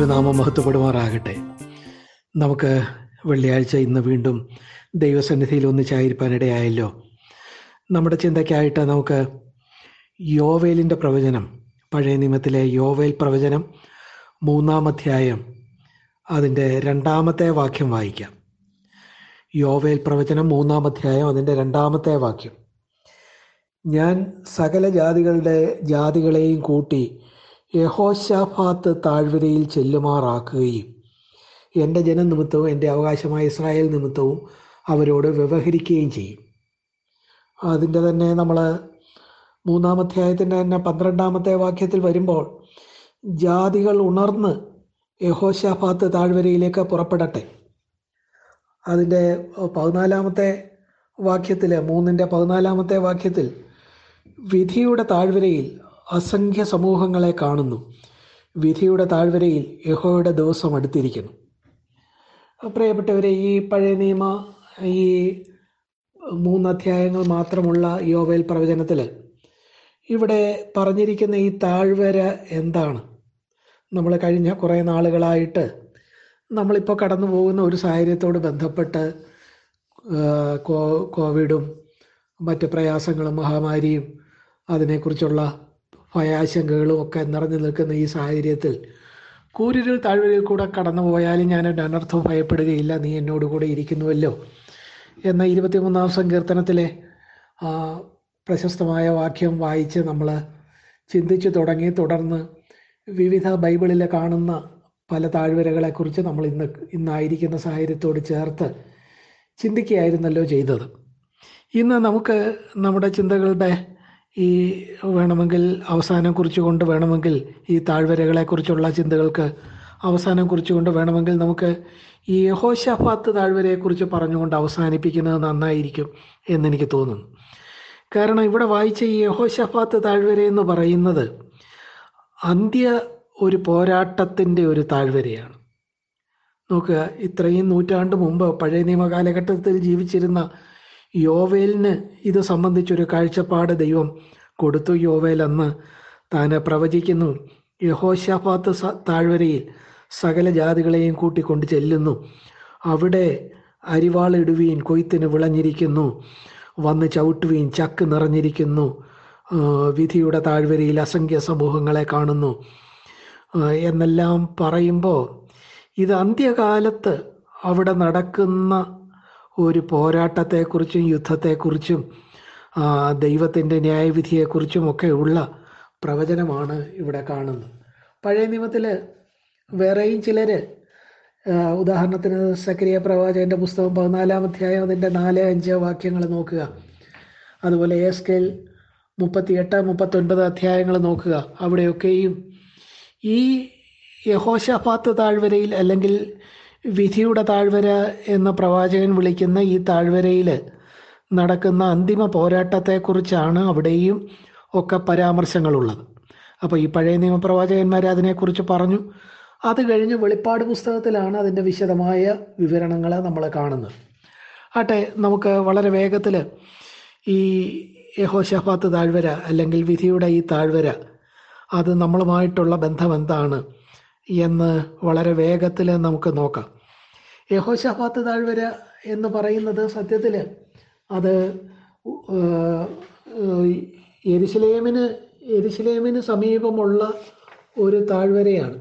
ദൈവനാമം മഹത്വപ്പെടുമാറാകട്ടെ. നമുക്ക് വെള്ളിയാഴ്ച ഇന്ന് വീണ്ടും ദൈവസന്നിധിയിൽ ഒന്നിച്ചായിരിക്കാനിടയായല്ലോ നമ്മുടെ ചിന്തയ്ക്കായിട്ട് നമുക്ക് യോവേലിന്റെ പ്രവചനം പഴയ നിയമത്തിലെ യോവേൽ പ്രവചനം മൂന്നാം അധ്യായം അതിന്റെ രണ്ടാമത്തെ വാക്യം വായിക്കാം. യോവേൽ പ്രവചനം മൂന്നാം അധ്യായം അതിന്റെ രണ്ടാമത്തെ വാക്യം. ഞാൻ സകല ജാതികളുടെ ജാതികളെയും കൂട്ടി യഹോശാഫാത്ത് താഴ്വരയിൽ ചെല്ലുമാറാക്കുകയും എന്റെ ജനം നിമിത്തവും എന്റെ അവകാശമായ ഇസ്രായേൽ നിമിത്തവും അവരോട് വ്യവഹരിക്കുകയും ചെയ്യും. അതിന്റെ തന്നെ നമ്മൾ മൂന്നാമധ്യായത്തിന്റെ തന്നെ പന്ത്രണ്ടാമത്തെ വാക്യത്തിൽ വരുമ്പോൾ ജാതികൾ ഉണർന്ന് യഹോശാഫാത്ത് താഴ്വരയിലേക്ക് പുറപ്പെടട്ടെ. അതിന്റെ പതിനാലാമത്തെ വാക്യത്തിൽ മൂന്നിന്റെ പതിനാലാമത്തെ വാക്യത്തിൽ വിധിയുടെ താഴ്വരയിൽ അസംഖ്യ സമൂഹങ്ങളെ കാണുന്നു. വിധിയുടെ താഴ്വരയിൽ യഹോയുടെ ദിവസം അടുത്തിരിക്കുന്നു. പ്രിയപ്പെട്ടവരെ ഈ പഴയ നിയമ ഈ മൂന്ന് അധ്യായങ്ങൾ മാത്രമുള്ള യോവേൽ പ്രവചനത്തിൽ ഇവിടെ പറഞ്ഞിരിക്കുന്ന ഈ താഴ്വര എന്താണ്? നമ്മൾ കഴിഞ്ഞ കുറേ നാളുകളായിട്ട് നമ്മളിപ്പോൾ കടന്നു പോകുന്ന ഒരു സാഹചര്യത്തോട് ബന്ധപ്പെട്ട് കോവിഡും മറ്റ് പ്രയാസങ്ങളും മഹാമാരിയും അതിനെക്കുറിച്ചുള്ള ഭയാശങ്കകളും ഒക്കെ നിറഞ്ഞു നിൽക്കുന്ന ഈ സാഹചര്യത്തിൽ കൂരിരിൽ താഴ്വരയിൽ കൂടെ കടന്നു പോയാലും ഞാൻ അനർത്ഥം ഭയപ്പെടുകയില്ല. നീ എന്നോട് കൂടെ ഇരിക്കുന്നുവല്ലോ. എന്ന ഇരുപത്തിമൂന്നാം സങ്കീർത്തനത്തിലെ പ്രശസ്തമായ വാക്യം വായിച്ച് നമ്മൾ ചിന്തിച്ചു തുടങ്ങി. തുടർന്ന് വിവിധ ബൈബിളിൽ കാണുന്ന പല താഴ്വരകളെക്കുറിച്ച് നമ്മൾ ഇന്ന് ഇന്നായിരിക്കുന്ന സാഹചര്യത്തോട് ചേർത്ത് ചിന്തിക്കുകയായിരുന്നല്ലോ ചെയ്തത്. ഇന്ന് നമുക്ക് നമ്മുടെ ചിന്തകളുടെ ഈ വേണമെങ്കിൽ അവസാനം കുറിച്ചുകൊണ്ട് വേണമെങ്കിൽ ഈ താഴ്വരകളെക്കുറിച്ചുള്ള ചിന്തകൾക്ക് അവസാനം കുറിച്ചുകൊണ്ട് വേണമെങ്കിൽ നമുക്ക് ഈ യഹോഷാഫാത്ത് താഴ്വരയെക്കുറിച്ച് പറഞ്ഞുകൊണ്ട് അവസാനിപ്പിക്കുന്നത് നന്നായിരിക്കും എന്നെനിക്ക് തോന്നുന്നു. കാരണം ഇവിടെ വായിച്ച ഈ യഹോഷഫാത്ത് താഴ്വര എന്ന് പറയുന്നത് അന്ത്യ ഒരു പോരാട്ടത്തിന്റെ ഒരു താഴ്വരയാണ്. നോക്കുക ഇത്രയും നൂറ്റാണ്ട് മുമ്പ് പഴയ നിയമ കാലഘട്ടത്തിൽ ജീവിച്ചിരുന്ന യോവേലിന് ഇത് സംബന്ധിച്ചൊരു കാഴ്ചപ്പാട് ദൈവം കൊടുത്തു യോവേൽ അന്ന് താൻ പ്രവചിക്കുന്നു യഹോഷാഫാത്ത് താഴ്വരയിൽ സകല ജാതികളെയും കൂട്ടിക്കൊണ്ട് ചെല്ലുന്നു. അവിടെ അരിവാളിടുവീൻ കൊയ്ത്തിന് വിളഞ്ഞിരിക്കുന്നു വന്ന് ചവിട്ടുവീൻ ചക്ക് നിറഞ്ഞിരിക്കുന്നു വിധിയുടെ താഴ്വരയിൽ അസംഖ്യ സമൂഹങ്ങളെ കാണുന്നു. എന്നെല്ലാം പറയുമ്പോൾ ഇത് അന്ത്യകാലത്ത് അവിടെ നടക്കുന്ന ഒരു പോരാട്ടത്തെക്കുറിച്ചും യുദ്ധത്തെക്കുറിച്ചും ദൈവത്തിന്റെ ന്യായവിധിയെക്കുറിച്ചും ഒക്കെ ഉള്ള പ്രവചനമാണ് ഇവിടെ കാണുന്നത്. പഴയ നിയമത്തിൽ വേറെയും ചിലർ ഉദാഹരണത്തിന് സക്രിയ പ്രവാചകന്റെ പുസ്തകം പതിനാലാം അധ്യായം അതിന്റെ നാല് അഞ്ച് വാക്യങ്ങൾ നോക്കുക. അതുപോലെ എസ് കെൽ മുപ്പത്തിയെട്ട് മുപ്പത്തൊൻപത് അധ്യായങ്ങൾ നോക്കുക. അവിടെയൊക്കെയും ഈ യഹോഷഫാത്ത് താഴ്വരയിൽ അല്ലെങ്കിൽ വിധിയുടെ താഴ്വര എന്ന പ്രവാചകൻ വിളിക്കുന്ന ഈ താഴ്വരയിൽ നടക്കുന്ന അന്തിമ പോരാട്ടത്തെക്കുറിച്ചാണ് അവിടെയും ഒക്കെ പരാമർശങ്ങളുള്ളത്. അപ്പോൾ ഈ പഴയ നിയമപ്രവാചകന്മാർ അതിനെക്കുറിച്ച് പറഞ്ഞു. അത് കഴിഞ്ഞ് വെളിപ്പാട് പുസ്തകത്തിലാണ് അതിന്റെ വിശദമായ വിവരണങ്ങൾ നമ്മൾ കാണുന്നത്. ആട്ടെ നമുക്ക് വളരെ വേഗത്തിൽ ഈ യഹോഷഫാത്ത് താഴ്വര അല്ലെങ്കിൽ വിധിയുടെ ഈ താഴ്വര അത് നമ്മളുമായിട്ടുള്ള ബന്ധം എന്താണ്? എന്ന് വളരെ വേഗത്തിൽ നമുക്ക് നോക്കാം. യഹോഷഫാത്ത് താഴ്വര എന്ന് പറയുന്നത് സത്യത്തിൽ അത് എരിശിലേമിന് എരിശിലേമിന് സമീപമുള്ള ഒരു താഴ്വരയാണ്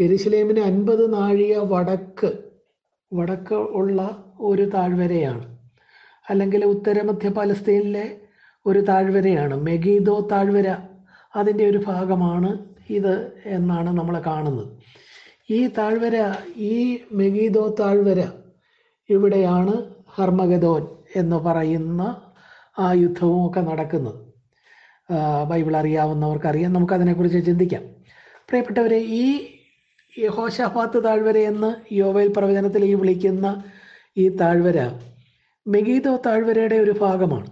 എരിശിലേമിന് അൻപത് നാഴിക വടക്ക് വടക്ക് ഉള്ള ഒരു താഴ്വരയാണ് അല്ലെങ്കിൽ ഉത്തരമധ്യ പലസ്തീനിലെ ഒരു താഴ്വരയാണ് മെഗീദോ താഴ്വര അതിന്റെ ഒരു ഭാഗമാണ് ഇത് എന്നാണ് നമ്മൾ കാണുന്നത്. ഈ താഴ്വര ഈ മെഗീദോ താഴ്വര ഇവിടെയാണ് ഹർമഗദോൻ എന്ന് പറയുന്ന ആ യുദ്ധവും ഒക്കെ നടക്കുന്നത്. ബൈബിൾ അറിയാവുന്നവർക്കറിയാം. നമുക്കതിനെക്കുറിച്ച് ചിന്തിക്കാം. പ്രിയപ്പെട്ടവരെ ഈ യഹോഷഫാത്ത് താഴ്വര എന്ന് യോവയിൽ പ്രവചനത്തിൽ ഈ വിളിക്കുന്ന ഈ താഴ്വര മെഗീദോ താഴ്വരയുടെ ഒരു ഭാഗമാണ്.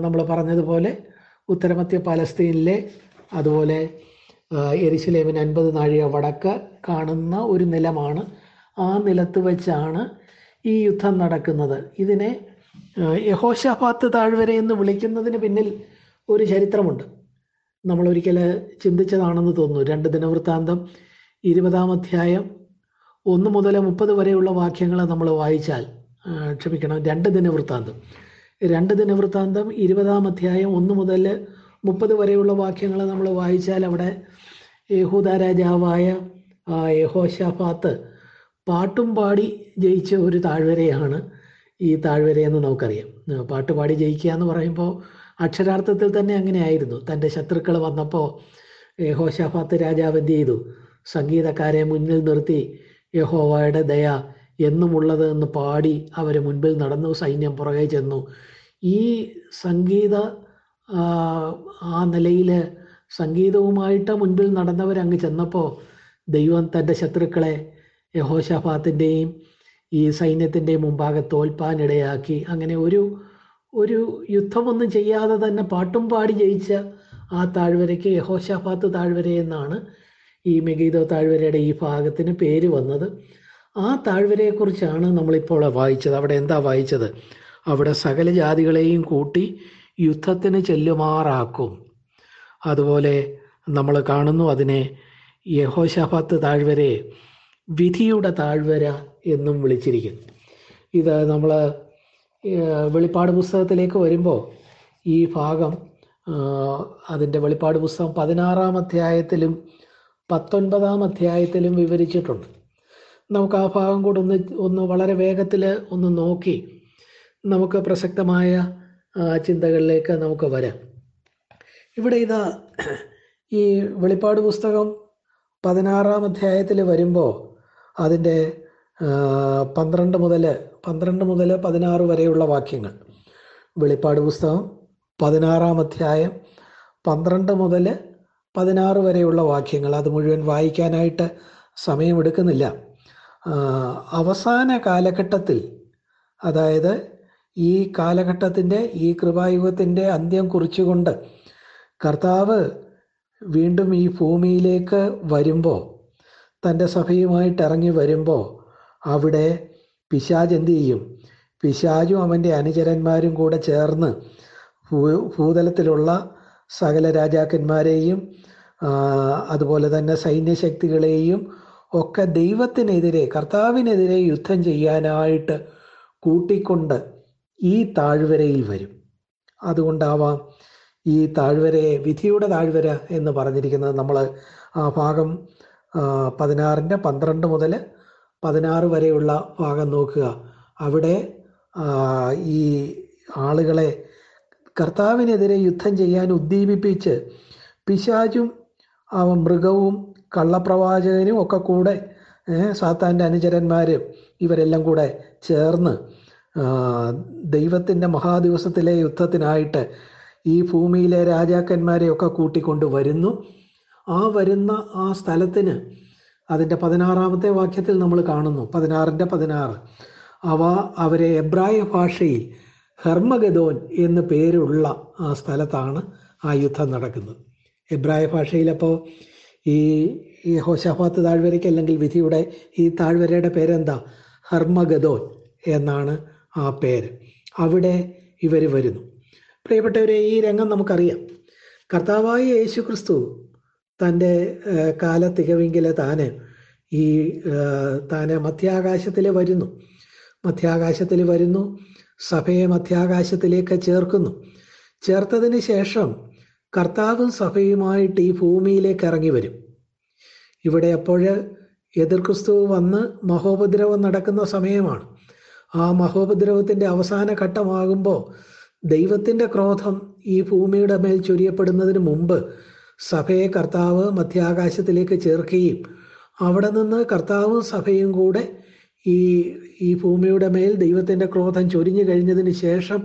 നമ്മൾ പറഞ്ഞതുപോലെ ഉത്തരമധ്യ പലസ്തീനിലെ അതുപോലെ എരിശിലേമിന് അൻപത് നാഴിക വടക്ക് കാണുന്ന ഒരു നിലമാണ്. ആ നിലത്ത് വെച്ചാണ് ഈ യുദ്ധം നടക്കുന്നത്. ഇതിനെ യഹോഷാഫാത്ത് താഴ്വര എന്ന് വിളിക്കുന്നതിന് പിന്നിൽ ഒരു ചരിത്രമുണ്ട്. നമ്മൾ ഒരിക്കൽ ചിന്തിച്ചതാണെന്ന് തോന്നുന്നു. രണ്ട് ദിനവൃത്താന്തം ഇരുപതാം അധ്യായം ഒന്ന് മുതൽ മുപ്പത് വരെയുള്ള വാക്യങ്ങൾ നമ്മൾ വായിച്ചാൽ ക്ഷമിക്കണം രണ്ട് ദിനവൃത്താന്തം. രണ്ട് ദിനവൃത്താന്തം ഇരുപതാം അധ്യായം ഒന്ന് മുതൽ മുപ്പത് വരെയുള്ള വാക്യങ്ങൾ നമ്മൾ വായിച്ചാൽ അവിടെ യഹൂദ രാജാവായ യഹോഷാഫാത്ത് പാട്ടും പാടി ജയിച്ച ഒരു താഴ്വരയാണ് ഈ താഴ്വരയെന്ന് നമുക്കറിയാം. പാട്ട് പാടി ജയിക്കുക എന്ന് പറയുമ്പോൾ അക്ഷരാർത്ഥത്തിൽ തന്നെ അങ്ങനെയായിരുന്നു. തന്റെ ശത്രുക്കൾ വന്നപ്പോൾ യഹോഷാഫാത്ത് രാജാവ് എന്ത് ചെയ്തു? സംഗീതക്കാരെ മുന്നിൽ നിർത്തി യഹോവയുടെ ദയ എന്നുമുള്ളത് എന്ന് പാടി അവരെ മുൻപിൽ നടന്നു സൈന്യം പുറകെ ചെന്നു. ഈ സംഗീത ആ, നിലയിൽ സംഗീതവുമായിട്ട് മുൻപിൽ നടന്നവരങ്ങ് ചെന്നപ്പോൾ ദൈവം തന്റെ ശത്രുക്കളെ യഹോഷഫാത്തിന്റെയും ഈ സൈന്യത്തിന്റെയും മുമ്പാകെ തോൽപ്പാനിടയാക്കി. അങ്ങനെ ഒരു ഒരു യുദ്ധമൊന്നും ചെയ്യാതെ തന്നെ പാട്ടും പാടി ജയിച്ച ആ താഴ്വരയ്ക്ക് യഹോഷഫാത്ത് താഴ്വര എന്നാണ് ഈ മെഗീദോ താഴ്വരയുടെ ഈ ഭാഗത്തിന് പേര് വന്നത്. ആ താഴ്വരയെക്കുറിച്ചാണ് നമ്മളിപ്പോൾ വായിച്ചത്. അവിടെ എന്താ വായിച്ചത്? അവിടെ സകല ജാതികളെയും കൂട്ടി യുദ്ധത്തിന് ചെല്ലുമാറാക്കും. അതുപോലെ നമ്മൾ കാണുന്നു അതിനെ യഹോഷാഫാത്ത് താഴ്വരയെ വിധിയുടെ താഴ്വര എന്നും വിളിച്ചിരിക്കുന്നു. ഇത് നമ്മൾ വെളിപ്പാട് പുസ്തകത്തിലേക്ക് വരുമ്പോൾ ഈ ഭാഗം അതിന്റെ വെളിപ്പാട് പുസ്തകം പതിനാറാം അധ്യായത്തിലും പത്തൊൻപതാം അധ്യായത്തിലും വിവരിച്ചിട്ടുണ്ട്. നമുക്ക് ആ ഭാഗം കൂടെ ഒന്ന് ഒന്ന് വളരെ വേഗത്തിൽ ഒന്ന് നോക്കി. നമുക്ക് പ്രസക്തമായ ചിന്തകളിലേക്ക് നമുക്ക് വരാം. ഇവിടെ ഇതാ ഈ വെളിപ്പാട് പുസ്തകം പതിനാറാം അധ്യായത്തിൽ വരുമ്പോൾ അതിന്റെ പന്ത്രണ്ട് മുതൽ പന്ത്രണ്ട് മുതൽ പതിനാറ് വരെയുള്ള വാക്യങ്ങൾ. വെളിപ്പാട് പുസ്തകം പതിനാറാം അധ്യായം പന്ത്രണ്ട് മുതൽ പതിനാറ് വരെയുള്ള വാക്യങ്ങൾ. അത് മുഴുവൻ വായിക്കാനായിട്ട് സമയമെടുക്കുന്നില്ല. അവസാന കാലഘട്ടത്തിൽ അതായത് ഈ കാലഘട്ടത്തിന്റെ ഈ കൃപായുഗത്തിന്റെ അന്ത്യം കുറിച്ചുകൊണ്ട് കർത്താവ് വീണ്ടും ഈ ഭൂമിയിലേക്ക് വരുമ്പോൾ തന്റെ സഭയുമായിട്ട് ഇറങ്ങി വരുമ്പോൾ അവിടെ പിശാജ് എന്ത് ചെയ്യും? പിശാജും അവന്റെ അനുചരന്മാരും കൂടെ ചേർന്ന് ഭൂതലത്തിലുള്ള സകല രാജാക്കന്മാരെയും അതുപോലെ തന്നെ സൈന്യശക്തികളെയും ഒക്കെ ദൈവത്തിനെതിരെ കർത്താവിനെതിരെ യുദ്ധം ചെയ്യാനായിട്ട് കൂട്ടിക്കൊണ്ട് ഈ താഴ്വരയിൽ വരും. അതുകൊണ്ടാവാം ഈ താഴ്വരയെ വിധിയുടെ താഴ്വര എന്ന് പറഞ്ഞിരിക്കുന്നത് നമ്മൾ ആ ഭാഗം പതിനാറിന്റെ പന്ത്രണ്ട് മുതൽ പതിനാറ് വരെയുള്ള ഭാഗം നോക്കുക. അവിടെ ഈ ആളുകളെ കർത്താവിനെതിരെ യുദ്ധം ചെയ്യാൻ ഉദ്ദീപിപ്പിച്ച് പിശാചും മൃഗവും കള്ളപ്രവാചകനും ഒക്കെ കൂടെ സാത്താന്റെ അനുചരന്മാരും ഇവരെല്ലാം കൂടെ ചേർന്ന് ദൈവത്തിന്റെ മഹാദിവസത്തിലെ യുദ്ധത്തിനായിട്ട് ഈ ഭൂമിയിലെ രാജാക്കന്മാരെയൊക്കെ കൂട്ടിക്കൊണ്ട് വരുന്നു. ആ വരുന്ന ആ സ്ഥലത്തിന് അതിന്റെ പതിനാറാമത്തെ വാക്യത്തിൽ നമ്മൾ കാണുന്നു. പതിനാറിന്റെ പതിനാറ്. അവ അവരെ എബ്രായ ഭാഷയിൽ ഹെർമഗദോൻ എന്ന് പേരുള്ള ആ സ്ഥലത്താണ് ആ യുദ്ധം നടക്കുന്നത്. എബ്രായ ഭാഷയിലപ്പോൾ ഈ ഈ താഴ്വരയ്ക്ക് അല്ലെങ്കിൽ വിധിയുടെ ഈ താഴ്വരയുടെ പേരെന്താ? ഹർമഗദോൻ എന്നാണ് ആ പേര്. അവിടെ ഇവർ വരുന്നു. പ്രിയപ്പെട്ടവരെ ഈ രംഗം നമുക്കറിയാം. കർത്താവായ യേശു ക്രിസ്തു തന്റെ കാല തികവെങ്കിൽ താന് ഈ താന് മധ്യാകാശത്തിൽ വരുന്നു. മധ്യാകാശത്തിൽ വരുന്നു സഭയെ മധ്യാകാശത്തിലേക്ക് ചേർക്കുന്നു. ചേർത്തതിന് ശേഷം കർത്താവും സഭയുമായിട്ട് ഈ ഭൂമിയിലേക്ക് ഇറങ്ങി വരും. ഇവിടെ അപ്പോൾ എതിർ ക്രിസ്തു വന്ന് മഹോപദ്രവം നടക്കുന്ന സമയമാണ്. ആ മഹോപദ്രവത്തിന്റെ അവസാന ഘട്ടമാകുമ്പോൾ ദൈവത്തിന്റെ ക്രോധം ഈ ഭൂമിയുടെ മേൽ ചൊരിയപ്പെടുന്നതിന് മുമ്പ് സഭയെ കർത്താവ് മധ്യാകാശത്തിലേക്ക് ചേർക്കുകയും അവിടെ നിന്ന് കർത്താവും സഭയും കൂടെ ഈ ഈ ഭൂമിയുടെ മേൽ ദൈവത്തിന്റെ ക്രോധം ചൊരിഞ്ഞു കഴിഞ്ഞതിന് ശേഷം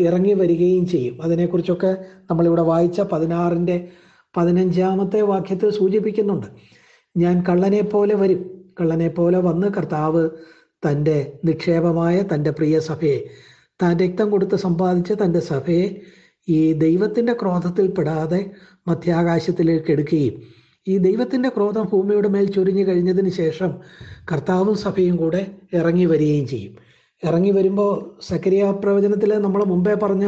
ഇറങ്ങി വരികയും ചെയ്യും. അതിനെക്കുറിച്ചൊക്കെ നമ്മളിവിടെ വായിച്ച പതിനാറിന്റെ പതിനഞ്ചാമത്തെ വാക്യത്തിൽ സൂചിപ്പിക്കുന്നുണ്ട്. ഞാൻ കള്ളനെ പോലെ വരും. കള്ളനെ പോലെ വന്ന് കർത്താവ് തന്റെ നിക്ഷേപമായ തന്റെ പ്രിയ സഭയെ താൻ രക്തം കൊടുത്ത് സമ്പാദിച്ച തന്റെ സഭയെ ഈ ദൈവത്തിന്റെ ക്രോധത്തിൽ പെടാതെ മധ്യാകാശത്തിലേക്ക് എടുക്കുകയും ഈ ദൈവത്തിന്റെ ക്രോധം ഭൂമിയുടെ മേൽ ചൊരിഞ്ഞു കഴിഞ്ഞതിന് ശേഷം കർത്താവും സഭയും കൂടെ ഇറങ്ങി വരികയും ചെയ്യും. ഇറങ്ങി വരുമ്പോൾ സക്രിയ പ്രവചനത്തിൽ നമ്മൾ മുമ്പേ പറഞ്ഞ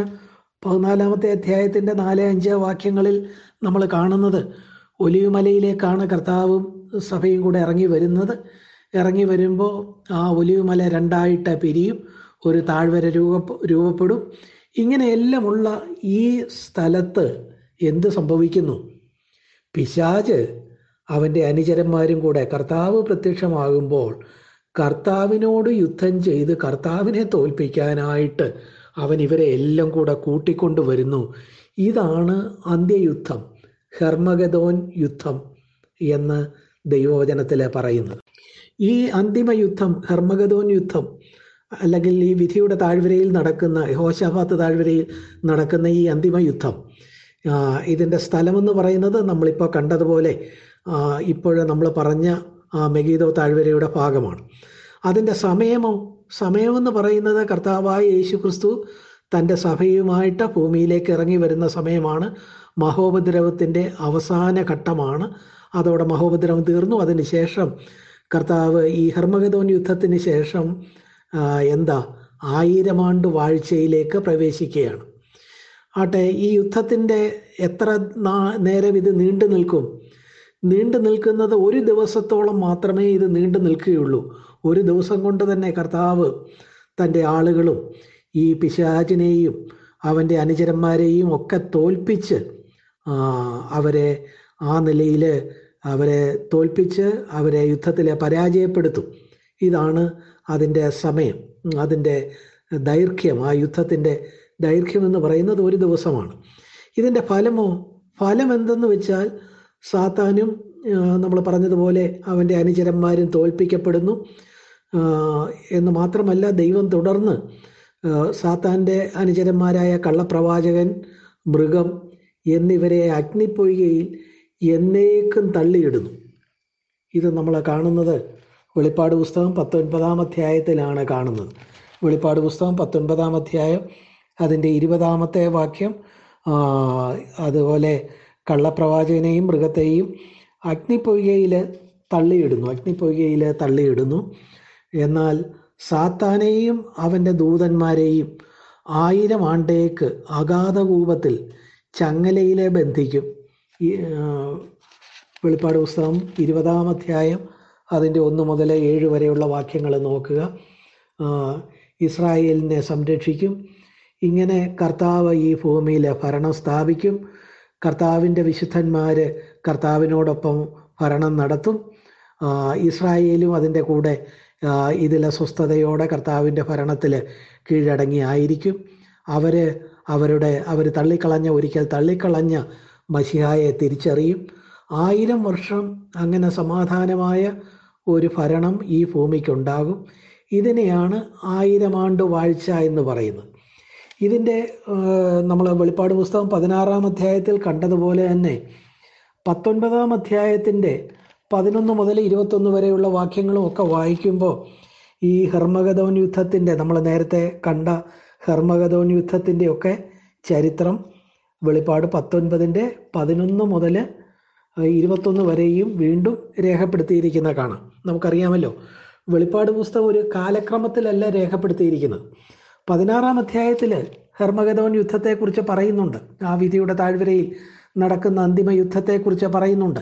പതിനാലാമത്തെ അധ്യായത്തിന്റെ നാല് അഞ്ച് വാക്യങ്ങളിൽ നമ്മൾ കാണുന്നത് ഒലിവുമലയിലേക്കാണ് കർത്താവും സഭയും കൂടെ ഇറങ്ങി വരുന്നത്. ഇറങ്ങി വരുമ്പോൾ ആ ഒലിവ് മല രണ്ടായിട്ട് പിരിയും ഒരു താഴ്വര രൂപ രൂപപ്പെടും. ഇങ്ങനെയെല്ലാമുള്ള ഈ സ്ഥലത്ത് എന്ത് സംഭവിക്കുന്നു? പിശാജ് അവന്റെ അനുചരന്മാരും കൂടെ കർത്താവ് പ്രത്യക്ഷമാകുമ്പോൾ കർത്താവിനോട് യുദ്ധം ചെയ്ത് കർത്താവിനെ തോൽപ്പിക്കാനായിട്ട് അവൻ ഇവരെ എല്ലാം കൂടെ കൂട്ടിക്കൊണ്ടുവരുന്നു ഇതാണ് അന്ത്യയുദ്ധം ഹെർമഗദോൻ യുദ്ധം എന്ന് ദൈവവചനത്തിൽ പറയുന്നത്. ഈ അന്തിമ യുദ്ധം ഹെർമഗതോൻ യുദ്ധം അല്ലെങ്കിൽ ഈ വിധിയുടെ താഴ്വരയിൽ നടക്കുന്ന ഹോഷാഫാത്ത് താഴ്വരയിൽ നടക്കുന്ന ഈ അന്തിമ യുദ്ധം ഇതിന്റെ സ്ഥലമെന്ന് പറയുന്നത് നമ്മളിപ്പോൾ കണ്ടതുപോലെ ഇപ്പോൾ നമ്മൾ പറഞ്ഞ മെഗീദോ താഴ്വരയുടെ ഭാഗമാണ്. അതിന്റെ സമയമോ സമയമെന്ന് പറയുന്നത് കർത്താവായ യേശു ക്രിസ്തു തന്റെ സഭയുമായിട്ട് ഭൂമിയിലേക്ക് ഇറങ്ങി വരുന്ന സമയമാണ്. മഹോപദ്രവത്തിന്റെ അവസാന ഘട്ടമാണ്. അതോടെ മഹോപദ്രവം തീർന്നു. അതിനുശേഷം കർത്താവ് ഈ ഹർമഗതോൻ യുദ്ധത്തിന് ശേഷം എന്താ ആയിരം ആണ്ട് വാഴ്ചയിലേക്ക് പ്രവേശിക്കുകയാണ്. ആട്ടെ ഈ യുദ്ധത്തിന്റെ എത്ര നേരം ഇത് നീണ്ടു നിൽക്കും? നീണ്ടു നിൽക്കുന്നത് ഒരു ദിവസത്തോളം മാത്രമേ ഇത് നീണ്ടു നിൽക്കുകയുള്ളൂ. ഒരു ദിവസം കൊണ്ട് തന്നെ കർത്താവ് തന്റെ ആളുകളും ഈ പിശാചിനെയും അവന്റെ അനുചരന്മാരെയും ഒക്കെ തോൽപ്പിച്ച് അവരെ ആ നിലയിൽ അവരെ തോൽപ്പിച്ച് അവരെ യുദ്ധത്തിലെ പരാജയപ്പെടുത്തും. ഇതാണ് അതിന്റെ സമയം. അതിന്റെ ദൈർഘ്യം. ആ യുദ്ധത്തിന്റെ ദൈർഘ്യം എന്ന് പറയുന്നത് ഒരു ദിവസമാണ്. ഇതിന്റെ ഫലമോ? ഫലം എന്തെന്ന് വെച്ചാൽ സാത്താനും നമ്മൾ പറഞ്ഞതുപോലെ അവന്റെ അനുചരന്മാരും തോൽപ്പിക്കപ്പെടുന്നു. എന്ന് മാത്രമല്ല ദൈവം തുടർന്ന് സാത്താന്റെ അനുചരന്മാരായ കള്ളപ്രവാചകൻ മൃഗം എന്നിവരെ അഗ്നിപ്പൊയ്കയിൽ എന്നേക്കും തള്ളിയിടുന്നു. ഇത് നമ്മൾ കാണുന്നത് വെളിപ്പാട് പുസ്തകം പത്തൊൻപതാം അധ്യായത്തിലാണ് കാണുന്നത്. വെളിപ്പാട് പുസ്തകം പത്തൊൻപതാം അധ്യായം അതിന്റെ ഇരുപതാമത്തെ വാക്യം അതുപോലെ കള്ളപ്രവാചകനെയും മൃഗത്തെയും അഗ്നിപ്പൊയ്കയിൽ തള്ളിയിടുന്നു. അഗ്നിപ്പൊയ്കയിൽ തള്ളിയിടുന്നു. എന്നാൽ സാത്താനെയും അവന്റെ ദൂതന്മാരെയും ആയിരം ആണ്ടേക്ക് അഗാധകൂപത്തിൽ ചങ്ങലയിലെ ബന്ധിക്കും. വെളിപ്പാട് പുസ്തകം ഇരുപതാം അധ്യായം അതിന്റെ ഒന്ന് മുതൽ ഏഴ് വരെയുള്ള വാക്യങ്ങൾ നോക്കുക. ഇസ്രായേലിനെ സംരക്ഷിക്കും. ഇങ്ങനെ കർത്താവ് ഈ ഭൂമിയിൽ ഭരണം സ്ഥാപിക്കും. കർത്താവിന്റെ വിശുദ്ധന്മാർ കർത്താവിനോടൊപ്പം ഭരണം നടത്തും. ഇസ്രായേലും അതിന്റെ കൂടെ ഇതിലെ സ്വസ്ഥതയോടെ കർത്താവിന്റെ ഭരണത്തിൽ കീഴടങ്ങി ആയിരിക്കും അവർ അവരുടെ അവർ തള്ളിക്കളഞ്ഞ ഒരിക്കൽ തള്ളിക്കളഞ്ഞ മഷിഹായെ തിരിച്ചറിയും. ആയിരം വർഷം അങ്ങനെ സമാധാനമായ ഒരു ഭരണം ഈ ഭൂമിക്കുണ്ടാകും. ഇതിനെയാണ് ആയിരം ആണ്ട് വാഴ്ച എന്ന് പറയുന്നത്. ഇതിന്റെ നമ്മൾ വെളിപ്പാട് പുസ്തകം പതിനാറാം അധ്യായത്തിൽ കണ്ടതുപോലെ തന്നെ പത്തൊൻപതാം അധ്യായത്തിന്റെ പതിനൊന്ന് മുതൽ ഇരുപത്തൊന്ന് വരെയുള്ള വാക്യങ്ങളും ഒക്കെ വായിക്കുമ്പോൾ ഈ ഹെർമഗതോൻ യുദ്ധത്തിന്റെ നമ്മൾ നേരത്തെ കണ്ട ഹെർമഗതോൻ യുദ്ധത്തിന്റെ ഒക്കെ ചരിത്രം വെളിപ്പാട് പത്തൊൻപതിന്റെ പതിനൊന്ന് മുതൽ ഇരുപത്തൊന്ന് വരെയും വീണ്ടും രേഖപ്പെടുത്തിയിരിക്കുന്ന കാണാം. നമുക്കറിയാമല്ലോ വെളിപ്പാട് പുസ്തകം ഒരു കാലക്രമത്തിലല്ല രേഖപ്പെടുത്തിയിരിക്കുന്നത്. പതിനാറാം അധ്യായത്തിൽ ഹെർമഗതോൻ യുദ്ധത്തെക്കുറിച്ച് പറയുന്നുണ്ട്. ആ വിധിയുടെ താഴ്വരയിൽ നടക്കുന്ന അന്തിമ യുദ്ധത്തെക്കുറിച്ച് പറയുന്നുണ്ട്.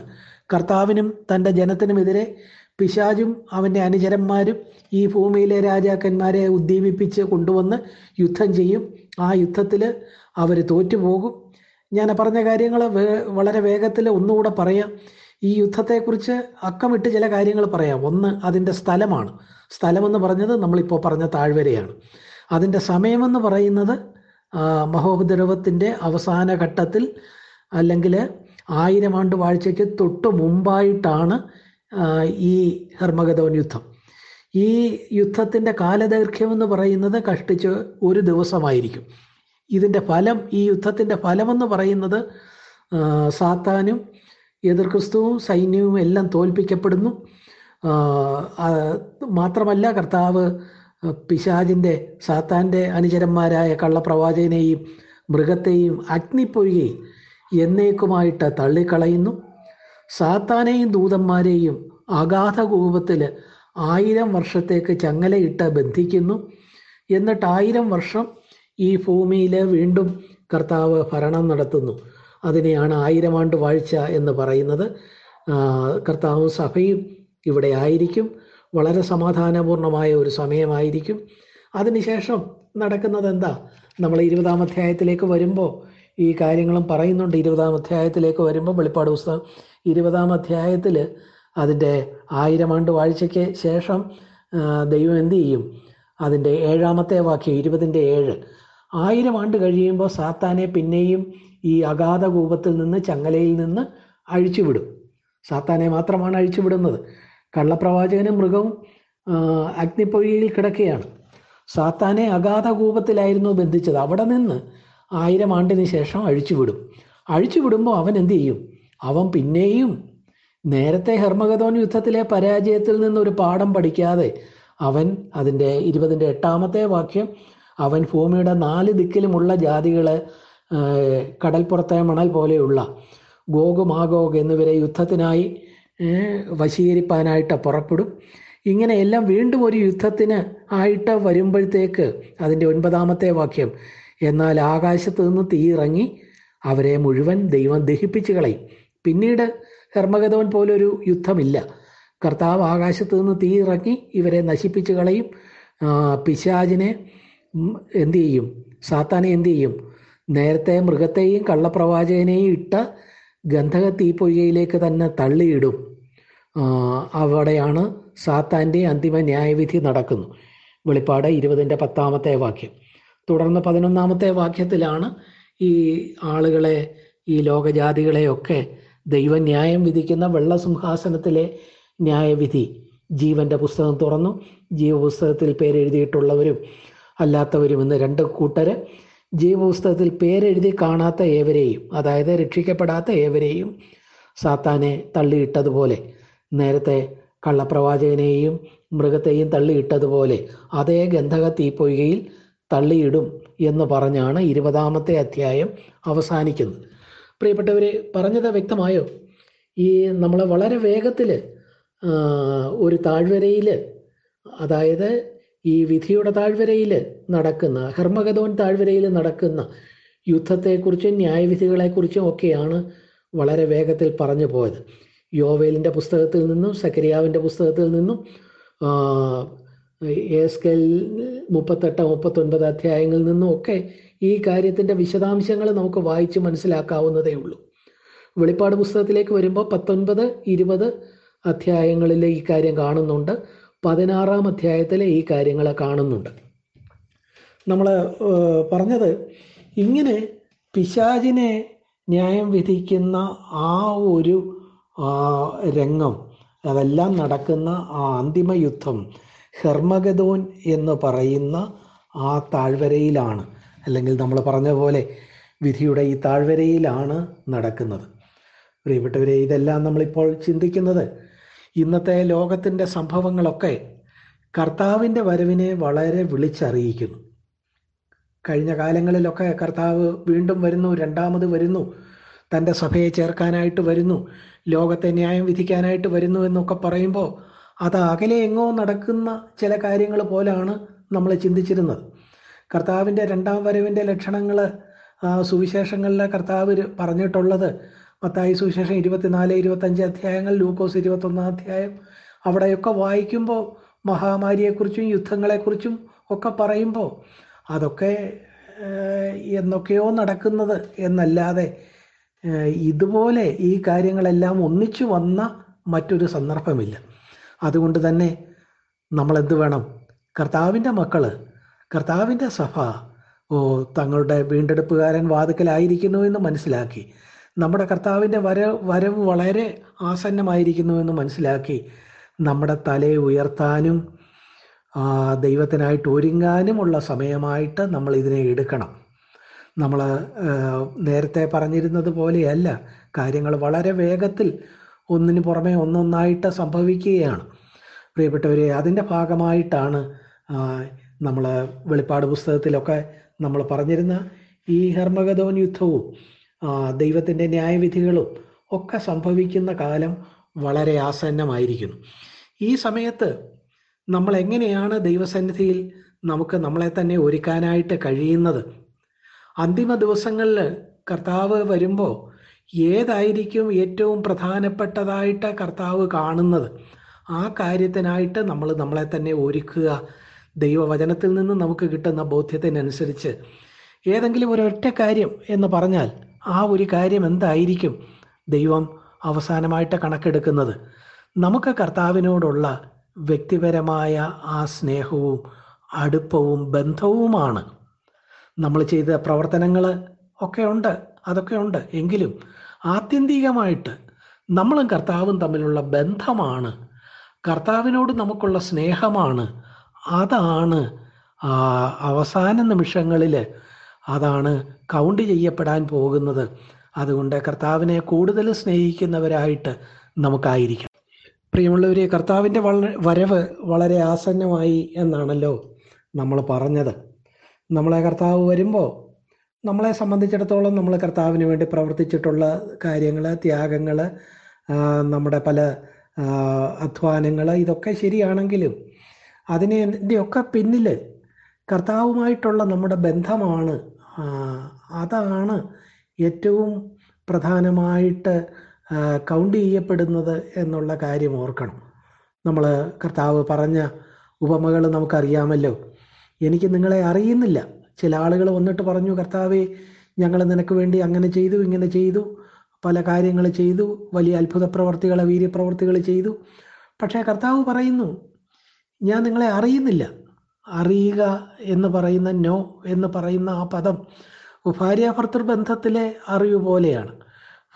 കർത്താവിനും തന്റെ ജനത്തിനുമെതിരെ പിശാജും അവന്റെ അനുചരന്മാരും ഈ ഭൂമിയിലെ രാജാക്കന്മാരെ ഉദ്ദീപിപ്പിച്ച് കൊണ്ടുവന്ന് യുദ്ധം ചെയ്യും. ആ യുദ്ധത്തിൽ അവർ തോറ്റുപോകും. ഞാൻ പറഞ്ഞ കാര്യങ്ങൾ വളരെ വേഗത്തിൽ ഒന്നുകൂടെ പറയാം. ഈ യുദ്ധത്തെക്കുറിച്ച് അക്കമിട്ട് ചില കാര്യങ്ങൾ പറയാം. ഒന്ന് അതിന്റെ സ്ഥലമാണ്. സ്ഥലമെന്ന് പറഞ്ഞത് നമ്മളിപ്പോൾ പറഞ്ഞ താഴ്വരയാണ്. അതിന്റെ സമയമെന്ന് പറയുന്നത് മഹോപദ്രവത്തിന്റെ അവസാന ഘട്ടത്തിൽ അല്ലെങ്കിൽ ആയിരം ആണ്ട് വാഴ്ചയ്ക്ക് തൊട്ട് മുമ്പായിട്ടാണ് ഈ ഹെർമഗതോൻ യുദ്ധം. ഈ യുദ്ധത്തിന്റെ കാലദൈർഘ്യം എന്ന് പറയുന്നത് കഷ്ടിച്ച് ഒരു ദിവസമായിരിക്കും. ഇതിന്റെ ഫലം ഈ യുദ്ധത്തിന്റെ ഫലമെന്ന് പറയുന്നത് സാത്താനും എതിർ ക്രിസ്തുവും സൈന്യവും എല്ലാം തോൽപ്പിക്കപ്പെടുന്നു. മാത്രമല്ല കർത്താവ് പിശാജിന്റെ സാത്താന്റെ അനുചരന്മാരായ കള്ളപ്രവാചകനെയും മൃഗത്തെയും അഗ്നിപ്പൊയ്കയും എന്നേക്കുമായിട്ട് തള്ളിക്കളയുന്നു. സാത്താനെയും ദൂതന്മാരെയും അഗാധ കൂപത്തിൽ ആയിരം വർഷത്തേക്ക് ചങ്ങലയിട്ട് ബന്ധിക്കുന്നു. എന്നിട്ട് ആയിരം വർഷം ഈ ഭൂമിയിൽ വീണ്ടും കർത്താവ് ഭരണം നടത്തുന്നു. അതിനെയാണ് ആയിരം ആണ്ട് വാഴ്ച എന്ന് പറയുന്നത്. കർത്താവും സഭയും ഇവിടെ ആയിരിക്കും. വളരെ സമാധാനപൂർണമായ ഒരു സമയമായിരിക്കും. അതിനുശേഷം നടക്കുന്നത് എന്താ? നമ്മൾ ഇരുപതാം അധ്യായത്തിലേക്ക് വരുമ്പോൾ ഈ കാര്യങ്ങളും പറയുന്നുണ്ട്. ഇരുപതാം അധ്യായത്തിലേക്ക് വരുമ്പോൾ വെളിപ്പാട് പുസ്തകം ഇരുപതാം അധ്യായത്തിൽ അതിന്റെ ആയിരം ആണ്ട് വാഴ്ചയ്ക്ക് ശേഷം ദൈവം എന്ത് ചെയ്യും? അതിന്റെ ഏഴാമത്തെ വാക്യം ഇരുപതിന്റെ ഏഴ്. ആയിരം ആണ്ട് കഴിയുമ്പോൾ സാത്താനെ പിന്നെയും ഈ അഗാധ കൂപത്തിൽ നിന്ന് ചങ്ങലയിൽ നിന്ന് അഴിച്ചുവിടും. സാത്താനെ മാത്രമാണ് അഴിച്ചുവിടുന്നത്. കള്ളപ്രവാചകനും മൃഗവും അഗ്നിപ്പൊഴിയിൽ കിടക്കുകയാണ്. സാത്താനെ അഗാധ കൂപത്തിലായിരുന്നു ബന്ധിച്ചത്. അവിടെ നിന്ന് ആയിരം ആണ്ടിന് ശേഷം അഴിച്ചുവിടും. അഴിച്ചുവിടുമ്പോൾ അവൻ എന്ത് ചെയ്യും? അവൻ പിന്നെയും നേരത്തെ ഹെർമഗതോൻ യുദ്ധത്തിലെ പരാജയത്തിൽ നിന്ന് ഒരു പാഠം പഠിക്കാതെ അവൻ അതിന്റെ ഇരുപതിന്റെ എട്ടാമത്തെ വാക്യം അവൻ ഭൂമിയുടെ നാല് ദിക്കിലുമുള്ള ജാതികളെ കടൽപ്പുറത്തെ മണൽ പോലെയുള്ള ഗോഗ് മാഗോഗ് എന്നിവരെ യുദ്ധത്തിനായി വശീകരിപ്പാനായിട്ട് പുറപ്പെടും. ഇങ്ങനെയെല്ലാം വീണ്ടും ഒരു യുദ്ധത്തിന് ആയിട്ട് വരുമ്പോഴത്തേക്ക് അതിന്റെ ഒൻപതാമത്തെ വാക്യം എന്നാൽ ആകാശത്ത് നിന്ന് തീയിറങ്ങി അവരെ മുഴുവൻ ദൈവം ദഹിപ്പിച്ചു കളയും. പിന്നീട് ഹെർമഗതോൻ പോലൊരു യുദ്ധമില്ല. കർത്താവ് ആകാശത്ത് നിന്ന് തീയിറങ്ങി ഇവരെ നശിപ്പിച്ചു കളയും. പിശാജിനെ എന്ത് ചെയ്യും? സാത്താനെ എന്തു ചെയ്യും? നേരത്തെ മൃഗത്തെയും കള്ളപ്രവാചകനെയും ഇട്ട ഗന്ധക തീപ്പൊയ്യയിലേക്ക് തന്നെ തള്ളിയിടും. അവിടെയാണ് സാത്താന്റെ അന്തിമ ന്യായവിധി നടക്കുന്നു വെളിപ്പാട് ഇരുപതിന്റെ പത്താമത്തെ വാക്യം. തുടർന്ന് പതിനൊന്നാമത്തെ വാക്യത്തിലാണ് ഈ ആളുകളെ ഈ ലോകജാതികളെയൊക്കെ ദൈവന്യായം വിധിക്കുന്ന വെള്ളസിംഹാസനത്തിലെ ന്യായവിധി ജീവന്റെ പുസ്തകം തുറന്നു. ജീവപുസ്തകത്തിൽ പേരെഴുതിയിട്ടുള്ളവരും അല്ലാത്തവരും എന്ന് രണ്ട് കൂട്ടര് ജീവപുസ്തകത്തിൽ പേരെഴുതി കാണാത്ത ഏവരെയും അതായത് രക്ഷിക്കപ്പെടാത്ത ഏവരെയും സാത്താനെ തള്ളിയിട്ടതുപോലെ നേരത്തെ കള്ളപ്രവാചകനെയും മൃഗത്തെയും തള്ളിയിട്ടതുപോലെ അതേ ഗന്ധക തീപ്പൊയ്കയിൽ തള്ളിയിടും എന്ന് പറഞ്ഞാണ് ഇരുപതാമത്തെ അധ്യായം അവസാനിക്കുന്നത്. പ്രിയപ്പെട്ടവർ പറഞ്ഞത് വ്യക്തമായോ? ഈ നമ്മൾ വളരെ വേഗത്തിൽ ഒരു താഴ്വരയിൽ അതായത് ഈ വിധിയുടെ താഴ്വരയിൽ നടക്കുന്ന ഹർമഗതോൻ താഴ്വരയിൽ നടക്കുന്ന യുദ്ധത്തെക്കുറിച്ചും ന്യായവിധികളെക്കുറിച്ചും ഒക്കെയാണ് വളരെ വേഗത്തിൽ പറഞ്ഞു പോയത്. യോവേലിന്റെ പുസ്തകത്തിൽ നിന്നും സക്കരിയാവിന്റെ പുസ്തകത്തിൽ നിന്നും എസ് എസ്കെൽ മുപ്പത്തെട്ട് മുപ്പത്തൊൻപത് അധ്യായങ്ങളിൽ നിന്നും ഒക്കെ ഈ കാര്യത്തിന്റെ വിശദാംശങ്ങൾ നമുക്ക് വായിച്ച് മനസ്സിലാക്കാവുന്നതേ ഉള്ളൂ. വെളിപ്പാട് പുസ്തകത്തിലേക്ക് വരുമ്പോൾ പത്തൊൻപത് ഇരുപത് അധ്യായങ്ങളിൽ ഈ കാര്യം കാണുന്നുണ്ട്. പതിനാറാം അധ്യായത്തിൽ ഈ കാര്യങ്ങളെ കാണുന്നുണ്ട്. നമ്മൾ പറഞ്ഞത് ഇങ്ങനെ പിശാചിനെ ന്യായം വിധിക്കുന്ന ആ ഒരു രംഗം അതെല്ലാം നടക്കുന്ന ആ അന്തിമ യുദ്ധം ഹെർമഗദോൻ എന്ന് പറയുന്ന ആ താഴ്വരയിലാണ്. അല്ലെങ്കിൽ നമ്മൾ പറഞ്ഞ പോലെ വിധിയുടെ ഈ താഴ്വരയിലാണ് നടക്കുന്നത്. പ്രിയപ്പെട്ടവരെ ഇതെല്ലാം നമ്മളിപ്പോൾ ചിന്തിക്കുന്നത് ഇന്നത്തെ ലോകത്തിന്റെ സംഭവങ്ങളൊക്കെ കർത്താവിന്റെ വരവിനെ വളരെ വിളിച്ചറിയിക്കുന്നു. കഴിഞ്ഞ കാലങ്ങളിലൊക്കെ കർത്താവ് വീണ്ടും വരുന്നു രണ്ടാമത് വരുന്നു തന്റെ സഭയെ ചേർക്കാനായിട്ട് വരുന്നു ലോകത്തെ ന്യായം വിധിക്കാനായിട്ട് വരുന്നു എന്നൊക്കെ പറയുമ്പോൾ അത് അകലെ എങ്ങോ നടക്കുന്ന ചില കാര്യങ്ങൾ പോലാണ് നമ്മൾ ചിന്തിച്ചിരുന്നത്. കർത്താവിന്റെ രണ്ടാം വരവിന്റെ ലക്ഷണങ്ങൾ സുവിശേഷങ്ങളിൽ കർത്താവ് പറഞ്ഞിട്ടുള്ളത് മത്തായി സുവിശേഷം ഇരുപത്തിനാല് ഇരുപത്തഞ്ച് അധ്യായങ്ങൾ ലൂക്കോസ് ഇരുപത്തൊന്നാം അധ്യായം. അവിടെയൊക്കെ വായിക്കുമ്പോൾ മഹാമാരിയെക്കുറിച്ചും യുദ്ധങ്ങളെക്കുറിച്ചും ഒക്കെ പറയുമ്പോൾ അതൊക്കെ എന്നൊക്കെയോ നടക്കുന്നത് എന്നല്ലാതെ ഇതുപോലെ ഈ കാര്യങ്ങളെല്ലാം ഒന്നിച്ചു വന്ന മറ്റൊരു സന്ദർഭമില്ല. അതുകൊണ്ട് തന്നെ നമ്മൾ എന്ത് വേണം? കർത്താവിന്റെ മക്കൾ കർത്താവിന്റെ സഭ ഓ തങ്ങളുടെ വീണ്ടെടുപ്പുകാരൻ വാതുക്കലായിരിക്കുന്നു എന്ന് മനസ്സിലാക്കി. നമ്മുടെ കർത്താവിന്റെ വര വരവ് വളരെ ആസന്നമായിരിക്കുന്നു എന്ന് മനസ്സിലാക്കി നമ്മുടെ തലയെ ഉയർത്താനും ദൈവത്തിനായിട്ട് ഒരുങ്ങാനുമുള്ള സമയമായിട്ട് നമ്മൾ ഇതിനെ എടുക്കണം. നമ്മൾ നേരത്തെ പറഞ്ഞിരുന്നത് പോലെയല്ല. കാര്യങ്ങൾ വളരെ വേഗത്തിൽ ഒന്നിന് പുറമെ ഒന്നൊന്നായിട്ട് സംഭവിക്കുകയാണ്. പ്രിയപ്പെട്ടവരെ അതിന്റെ ഭാഗമായിട്ടാണ് നമ്മൾ വെളിപ്പാട് പുസ്തകത്തിലൊക്കെ നമ്മൾ പറഞ്ഞിരുന്ന ഈ ഹെർമഗതോൻ യുദ്ധവും ദൈവത്തിന്റെ ന്യായവിധികളും ഒക്കെ സംഭവിക്കുന്ന കാലം വളരെ ആസന്നമായിരിക്കുന്നു. ഈ സമയത്ത് നമ്മൾ എങ്ങനെയാണ് ദൈവസന്നിധിയിൽ നമുക്ക് നമ്മളെ തന്നെ ഒരുക്കാനായിട്ട് കഴിയുന്നത്? അന്തിമ ദിവസങ്ങളിൽ കർത്താവ് വരുമ്പോൾ ഏതായിരിക്കും ഏറ്റവും പ്രധാനപ്പെട്ടതായിട്ട് കർത്താവ് കാണുന്നത്? ആ കാര്യത്തിനായിട്ട് നമ്മൾ നമ്മളെ തന്നെ ഒരുക്കുക. ദൈവവചനത്തിൽ നിന്ന് നമുക്ക് കിട്ടുന്ന ബോധ്യത്തിനനുസരിച്ച് ഏതെങ്കിലും ഒരൊറ്റ കാര്യം എന്ന് പറഞ്ഞാൽ ആ ഒരു കാര്യം എന്തായിരിക്കും ദൈവം അവസാനമായിട്ട് കണക്കെടുക്കുന്നത്? നമുക്ക് കർത്താവിനോടുള്ള വ്യക്തിപരമായ ആ സ്നേഹവും അടുപ്പവും ബന്ധവുമാണ്. നമ്മൾ ചെയ്ത പ്രവർത്തനങ്ങൾ ഒക്കെ ഉണ്ട് അതൊക്കെ ഉണ്ട്. എങ്കിലും ആത്യന്തികമായിട്ട് നമ്മളും കർത്താവും തമ്മിലുള്ള ബന്ധമാണ് കർത്താവിനോട് നമുക്കുള്ള സ്നേഹമാണ്. അതാണ് അവസാന നിമിഷങ്ങളിൽ അതാണ് കൗണ്ട് ചെയ്യപ്പെടാൻ പോകുന്നത്. അതുകൊണ്ട് കർത്താവിനെ കൂടുതൽ സ്നേഹിക്കുന്നവരായിട്ട് നമുക്കായിരിക്കാം. പ്രിയമുള്ളവരെ കർത്താവിന്റെ വരവ് വളരെ ആസന്നമായി എന്നാണല്ലോ നമ്മൾ പറഞ്ഞത്. നമ്മളെ കർത്താവ് വരുമ്പോൾ നമ്മളെ സംബന്ധിച്ചിടത്തോളം നമ്മൾ കർത്താവിന് വേണ്ടി പ്രവർത്തിച്ചിട്ടുള്ള കാര്യങ്ങൾ ത്യാഗങ്ങൾ നമ്മുടെ പല അധ്വാനങ്ങൾ ഇതൊക്കെ ശരിയാണെങ്കിലും അതിനെ ഒക്കെ പിന്നിൽ കർത്താവുമായിട്ടുള്ള നമ്മുടെ ബന്ധമാണ് അതാണ് ഏറ്റവും പ്രധാനമായിട്ട് കൗണ്ട് ചെയ്യപ്പെടുന്നത് എന്നുള്ള കാര്യം ഓർക്കണം. നമ്മൾ കർത്താവ് പറഞ്ഞ ഉപമകൾ നമുക്കറിയാമല്ലോ. എനിക്ക് നിങ്ങളെ അറിയുന്നില്ല. ചില ആളുകൾ വന്നിട്ട് പറഞ്ഞു കർത്താവെ ഞങ്ങൾ നിനക്ക് വേണ്ടി അങ്ങനെ ചെയ്തു ഇങ്ങനെ ചെയ്തു പല കാര്യങ്ങൾ ചെയ്തു വലിയ അത്ഭുത പ്രവർത്തികൾ വീര്യപ്രവർത്തികൾ ചെയ്തു. പക്ഷേ കർത്താവ് പറയുന്നു ഞാൻ നിങ്ങളെ അറിയുന്നില്ല. അറിയുക എന്ന് പറയുന്ന നോ എന്ന് പറയുന്ന ആ പദം ഭാര്യ ഭർത്തൃ ബന്ധത്തിലെ അറിവ് പോലെയാണ്.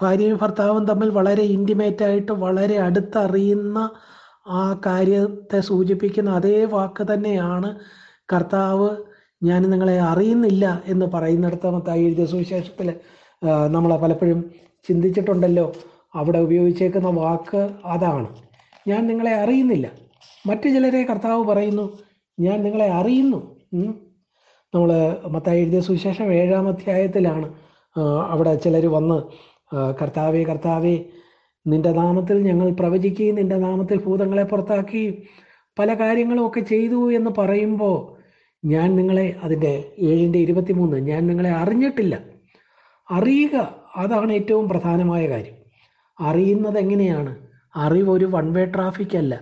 ഭാര്യയും ഭർത്താവും തമ്മിൽ വളരെ ഇന്റിമേറ്റ് ആയിട്ട് വളരെ അടുത്തറിയുന്ന ആ കാര്യത്തെ സൂചിപ്പിക്കുന്ന അതേ വാക്ക് തന്നെയാണ് കർത്താവ് ഞാൻ നിങ്ങളെ അറിയുന്നില്ല എന്ന് പറയുന്നിടത്ത് എഴുതിയ സുവിശേഷത്തിൽ നമ്മൾ പലപ്പോഴും ചിന്തിച്ചിട്ടുണ്ടല്ലോ അവിടെ ഉപയോഗിച്ചേക്കുന്ന വാക്ക് അതാണ്. ഞാൻ നിങ്ങളെ അറിയുന്നില്ല. മറ്റു ചിലരെ കർത്താവ് പറയുന്നു ഞാൻ നിങ്ങളെ അറിയുന്നു. നമ്മൾ മത്തായി എഴുതിയ സുവിശേഷം ഏഴാം അധ്യായത്തിലാണ് അവിടെ ചിലർ വന്ന് കർത്താവേ കർത്താവേ നിന്റെ നാമത്തിൽ ഞങ്ങൾ പ്രവചിക്കുകയും നിന്റെ നാമത്തിൽ ഭൂതങ്ങളെ പുറത്താക്കുകയും പല കാര്യങ്ങളും ഒക്കെ ചെയ്തു എന്ന് പറയുമ്പോൾ ഞാൻ നിങ്ങളെ അതിന്റെ ഏഴിന്റെ ഇരുപത്തിമൂന്ന് ഞാൻ നിങ്ങളെ അറിഞ്ഞിട്ടില്ല. അറിയുക അതാണ് ഏറ്റവും പ്രധാനമായ കാര്യം. അറിയുന്നത് എങ്ങനെയാണ്? അറിവ് ഒരു വൺ വേ ട്രാഫിക് അല്ല.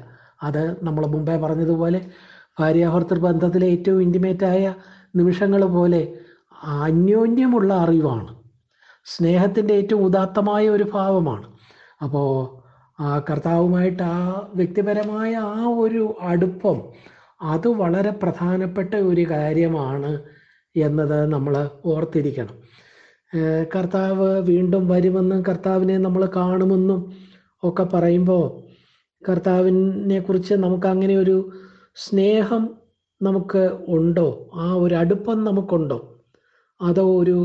അത് നമ്മൾ മുമ്പേ പറഞ്ഞതുപോലെ ഭാര്യാഭർത്തൃ ബന്ധത്തിലെ ഏറ്റവും ഇന്റിമേറ്റ് ആയ നിമിഷങ്ങൾ പോലെ അന്യോന്യമുള്ള അറിവാണ്. സ്നേഹത്തിന്റെ ഏറ്റവും ഉദാത്തമായ ഒരു ഭാവമാണ്. അപ്പോൾ ആ കർത്താവുമായിട്ട് ആ വ്യക്തിപരമായ ആ ഒരു അടുപ്പം അത് വളരെ പ്രധാനപ്പെട്ട ഒരു കാര്യമാണ് എന്നത് നമ്മൾ ഓർത്തിരിക്കണം. കർത്താവ് വീണ്ടും വരുമെന്നും കർത്താവിനെ നമ്മൾ കാണുമെന്നും ഒക്കെ പറയുമ്പോൾ കർത്താവിനെ കുറിച്ച് നമുക്ക് അങ്ങനെ ഒരു സ്നേഹം നമുക്ക് ഉണ്ടോ? ആ ഒരു അടുപ്പം നമുക്കുണ്ടോ? അതോ ഒരു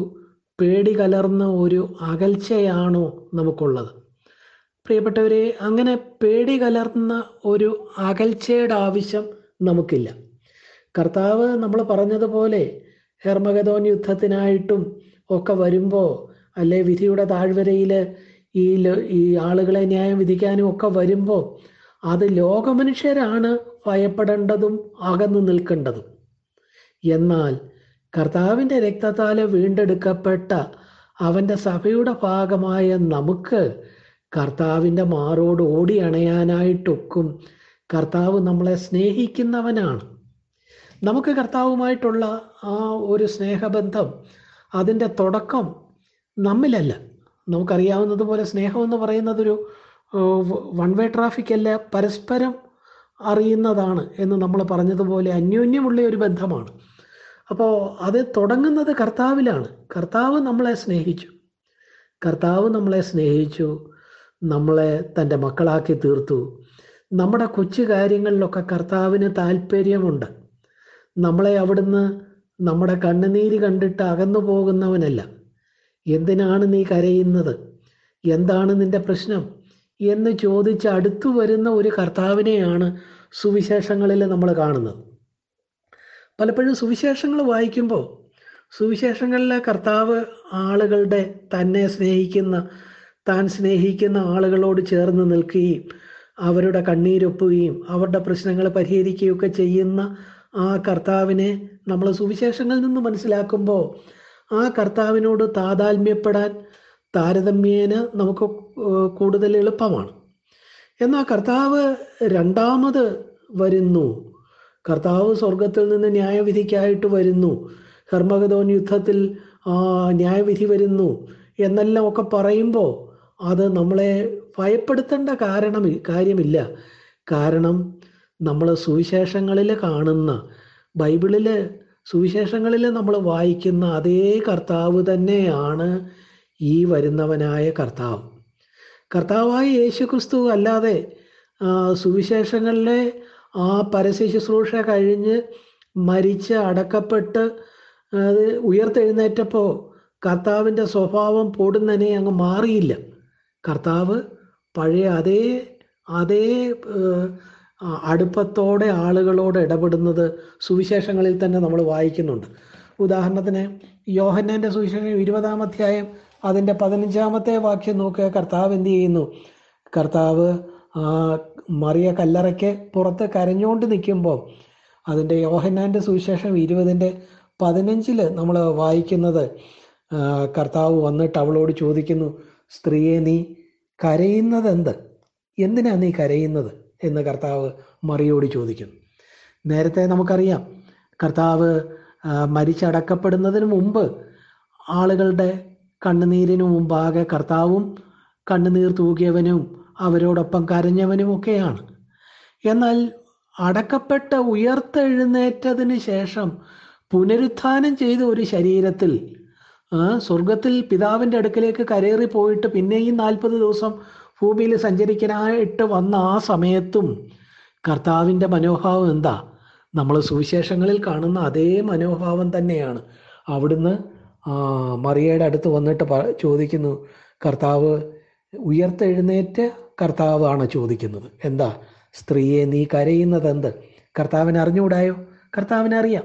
പേടി കലർന്ന ഒരു അകൽച്ചയാണോ നമുക്കുള്ളത്? പ്രിയപ്പെട്ടവരെ അങ്ങനെ പേടി കലർന്ന ഒരു അകൽച്ചയുടെ ആവശ്യം നമുക്കില്ല. കർത്താവ് നമ്മൾ പറഞ്ഞതുപോലെ ഹെർമഗതോൻ യുദ്ധത്തിനായിട്ടും ഒക്കെ വരുമ്പോൾ അല്ലെ വിധിയുടെ താഴ്വരയിൽ ഈ ഈ ആളുകളെ ന്യായം വിധിക്കാനും ഒക്കെ വരുമ്പോൾ അത് ലോകമനുഷ്യരാണ് ഭയപ്പെടേണ്ടതും അകന്നു നിൽക്കേണ്ടതും. എന്നാൽ കർത്താവിന്റെ രക്തത്താൽ വീണ്ടെടുക്കപ്പെട്ട അവന്റെ സഭയുടെ ഭാഗമായ നമുക്ക് കർത്താവിന്റെ മാറോട് ഓടി അണയാനായിട്ടൊക്കും കർത്താവ് നമ്മളെ സ്നേഹിക്കുന്നവനാണ്. നമുക്ക് കർത്താവുമായിട്ടുള്ള ആ ഒരു സ്നേഹബന്ധം അതിന്റെ തുടക്കം നമ്മിലല്ല. നമുക്കറിയാവുന്നതുപോലെ സ്നേഹം എന്ന് പറയുന്നതൊരു വൺ വേ ട്രാഫിക് അല്ല. പരസ്പരം അറിയുന്നതാണ് എന്ന് നമ്മൾ പറഞ്ഞതുപോലെ അന്യോന്യമുള്ള ഒരു ബന്ധമാണ്. അപ്പോൾ അത് തുടങ്ങുന്നത് കർത്താവിലാണ്. കർത്താവ് നമ്മളെ സ്നേഹിച്ചു. കർത്താവ് നമ്മളെ സ്നേഹിച്ചു. നമ്മളെ തന്റെ മക്കളാക്കി തീർത്തു. നമ്മുടെ കൊച്ചു കാര്യങ്ങളിലൊക്കെ കർത്താവിന് താല്പര്യമുണ്ട്. നമ്മളെ അവിടുന്ന് നമ്മുടെ കണ്ണുനീര് കണ്ടിട്ട് അകന്നു പോകുന്നവനല്ല. എന്തിനാണ് നീ കരയുന്നത്? എന്താണ് നിന്റെ പ്രശ്നം? എന്ന് ചോദിച്ച് അടുത്തു വരുന്ന ഒരു കർത്താവിനെയാണ് സുവിശേഷങ്ങളിൽ നമ്മൾ കാണുന്നത്. പലപ്പോഴും സുവിശേഷങ്ങൾ വായിക്കുമ്പോൾ സുവിശേഷങ്ങളിലെ കർത്താവ് ആളുകളുടെ തന്നെ സ്നേഹിക്കുന്ന താൻ സ്നേഹിക്കുന്ന ആളുകളോട് ചേർന്ന് നിൽക്കുകയും അവരുടെ കണ്ണീരൊപ്പുകയും അവരുടെ പ്രശ്നങ്ങൾ പരിഹരിക്കുകയൊക്കെ ചെയ്യുന്ന ആ കർത്താവിനെ നമ്മൾ സുവിശേഷങ്ങളിൽ നിന്ന് മനസ്സിലാക്കുമ്പോൾ ആ കർത്താവിനോട് താതാത്മ്യപ്പെടാൻ താരതമ്യേന നമുക്ക് കൂടുതൽ എളുപ്പമാണ്. എന്നാൽ കർത്താവ് രണ്ടാമത് വരുന്നു. കർത്താവ് സ്വർഗത്തിൽ നിന്ന് ന്യായവിധിക്കായിട്ട് വരുന്നു. ഹെർമഗതോൻ യുദ്ധത്തിൽ ന്യായവിധി വരുന്നു എന്നെല്ലാം ഒക്കെ പറയുമ്പോൾ അത് നമ്മളെ ഭയപ്പെടുത്തേണ്ട കാരണം കാര്യമില്ല. കാരണം നമ്മൾ സുവിശേഷങ്ങളിൽ കാണുന്ന ബൈബിളിൽ സുവിശേഷങ്ങളിൽ നമ്മൾ വായിക്കുന്ന അതേ കർത്താവ് തന്നെയാണ് ഈ വരുന്നവനായ കർത്താവ്. കർത്താവായ യേശു ക്രിസ്തു അല്ലാതെ സുവിശേഷങ്ങളിലെ ആ പരസ്യ ശുശ്രൂഷ കഴിഞ്ഞ് മരിച്ച് അടക്കപ്പെട്ട് ഉയർത്തെഴുന്നേറ്റപ്പോൾ കർത്താവിന്റെ സ്വഭാവം പൊടുന്നനെ അങ്ങ് മാറിയില്ല. കർത്താവ് പഴയ അതേ അതേ അടുപ്പത്തോടെ ആളുകളോട് ഇടപെടുന്നത് സുവിശേഷങ്ങളിൽ തന്നെ നമ്മൾ വായിക്കുന്നുണ്ട്. ഉദാഹരണത്തിന് യോഹന്നാന്റെ സുവിശേഷം ഇരുപതാം അധ്യായം അതിന്റെ പതിനഞ്ചാമത്തെ വാക്യം നോക്കുക. കർത്താവ് എന്ത് ചെയ്യുന്നു? കർത്താവ് ആ മറിയ കല്ലറയ്ക്ക് പുറത്ത് കരഞ്ഞുകൊണ്ട് നിൽക്കുമ്പോൾ അതിന്റെ യോഹന്നാന്റെ സുവിശേഷം ഇരുപതിന്റെ പതിനഞ്ചിൽ നമ്മൾ വായിക്കുന്നത് കർത്താവ് വന്നിട്ട് അവളോട് ചോദിക്കുന്നു സ്ത്രീയെ നീ കരയുന്നത് എന്ത് എന്തിനാ നീ കരയുന്നത്? എന്ന് കർത്താവ് മറിയോട് ചോദിക്കുന്നു. നേരത്തെ നമുക്കറിയാം കർത്താവ് മരിച്ചടക്കപ്പെടുന്നതിന് മുമ്പ് ആളുകളുടെ കണ്ണുനീരിനു മുമ്പാകെ കർത്താവും കണ്ണുനീർ തൂകിയവനും അവരോടൊപ്പം കരഞ്ഞവനും ഒക്കെയാണ് എന്നാൽ അടക്കപ്പെട്ട ഉയർത്തെഴുന്നേറ്റതിന് ശേഷം പുനരുത്ഥാനം ചെയ്ത ഒരു ശരീരത്തിൽ സ്വർഗത്തിൽ പിതാവിന്റെ അടുക്കലേക്ക് കരേറി പോയിട്ട് പിന്നെയും നാൽപ്പത് ദിവസം ഭൂമിയിൽ സഞ്ചരിക്കാനായിട്ട് വന്ന ആ സമയത്തും കർത്താവിന്റെ മനോഭാവം എന്താ? നമ്മൾ സുവിശേഷങ്ങളിൽ കാണുന്ന അതേ മനോഭാവം തന്നെയാണ്. അവിടുന്ന് മറിയയുടെ അടുത്ത് വന്നിട്ട് ചോദിക്കുന്നു കർത്താവ് ഉയർത്തെഴുന്നേറ്റ് കർത്താവാണ് ചോദിക്കുന്നത്. എന്താ? സ്ത്രീയെ നീ കരയുന്നത് എന്ത് കർത്താവിനെ അറിഞ്ഞുകൂടായോ? കർത്താവിനെ അറിയാം.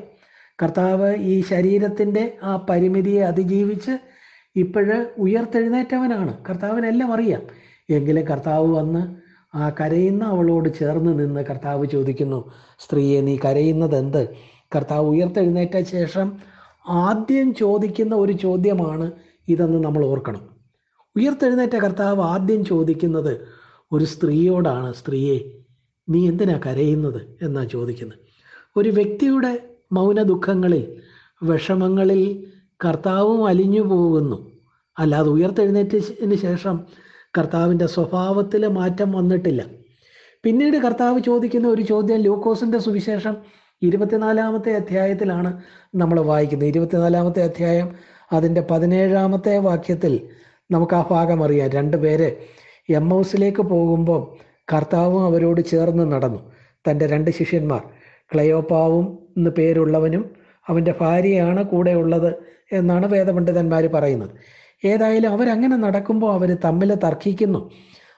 കർത്താവ് ഈ ശരീരത്തിന്റെ ആ പരിമിതിയെ അതിജീവിച്ച് ഇപ്പോഴ് ഉയർത്തെഴുന്നേറ്റവനാണ്. കർത്താവിനെല്ലാം അറിയാം. എങ്കിലും കർത്താവ് വന്ന് ആ കരയുന്ന അവളോട് ചേർന്ന് നിന്ന് കർത്താവ് ചോദിക്കുന്നു സ്ത്രീയെ നീ കരയുന്നത് എന്ത് കർത്താവ് ഉയർത്തെഴുന്നേറ്റ ശേഷം ആദ്യം ചോദിക്കുന്ന ഒരു ചോദ്യമാണ് ഇതെന്ന് നമ്മൾ ഓർക്കണം. ഉയർത്തെഴുന്നേറ്റ കർത്താവ് ആദ്യം ചോദിക്കുന്നത് ഒരു സ്ത്രീയോടാണ് സ്ത്രീയെ നീ എന്തിനാ കരയുന്നത്? എന്നാ ചോദിക്കുന്നത്. ഒരു വ്യക്തിയുടെ മൗന ദുഃഖങ്ങളിൽ വിഷമങ്ങളിൽ കർത്താവും അലിഞ്ഞു പോകുന്നു. അല്ലാതെ ഉയർത്തെഴുന്നേറ്റതിന് ശേഷം കർത്താവിന്റെ സ്വഭാവത്തിൽ മാറ്റം വന്നിട്ടില്ല. പിന്നീട് കർത്താവ് ചോദിക്കുന്ന ഒരു ചോദ്യം ലൂക്കോസിന്റെ സുവിശേഷം ഇരുപത്തിനാലാമത്തെ അധ്യായത്തിലാണ് നമ്മൾ വായിക്കുന്നത്. ഇരുപത്തിനാലാമത്തെ അധ്യായം അതിന്റെ പതിനേഴാമത്തെ വാക്യത്തിൽ നമുക്ക് ആ ഭാഗം അറിയാം. രണ്ട് പേര് എം ഹൗസിലേക്ക് പോകുമ്പോൾ കർത്താവും അവരോട് ചേർന്ന് നടന്നു. തന്റെ രണ്ട് ശിഷ്യന്മാർ ക്ലയോപ്പാവും എന്ന് പേരുള്ളവനും അവന്റെ ഭാര്യയാണ് കൂടെ ഉള്ളത് എന്നാണ് വേദപണ്ഡിതന്മാർ പറയുന്നത്. ഏതായാലും അവരങ്ങനെ നടക്കുമ്പോൾ അവർ തമ്മിൽ തർക്കിക്കുന്നു.